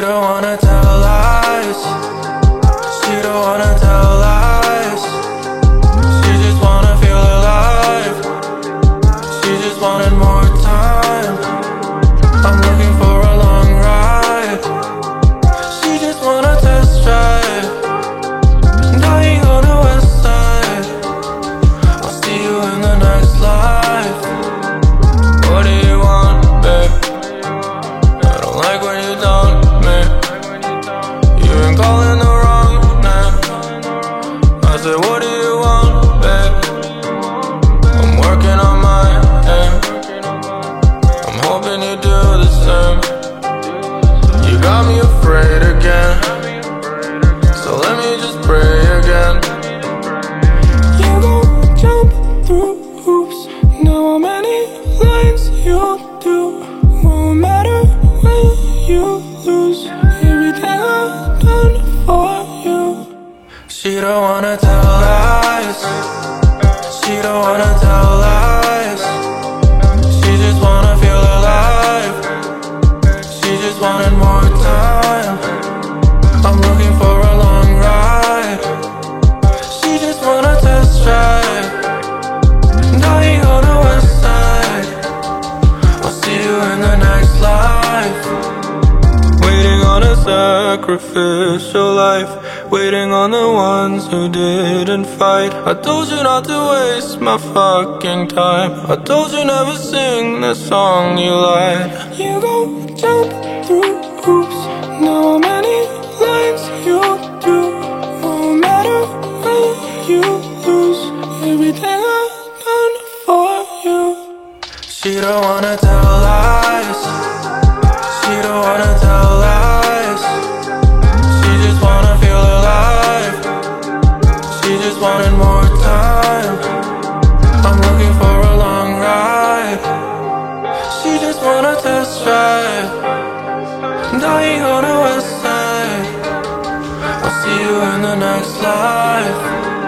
don't wanna tell lies. She don't wanna tell lies. You'll do. Won't matter when you lose. Everything I've done for you. She don't wanna tell lies. She don't wanna tell lies. She just wanna feel alive. She just wanted more time. I'm looking for life. Waiting on a sacrificial life. Waiting on the ones who didn't fight. I told you not to waste my fucking time. I told you never sing the song you like. You go jump through hoops. Know how many lines you'll do. Won't matter when you lose. Everything I've done for you. She don't wanna tell lies. Don't wanna tell lies. She just wanna feel alive. She just wanted more time. I'm looking for a long ride. She just wanna test drive. Dying on the west side. I'll see you in the next life.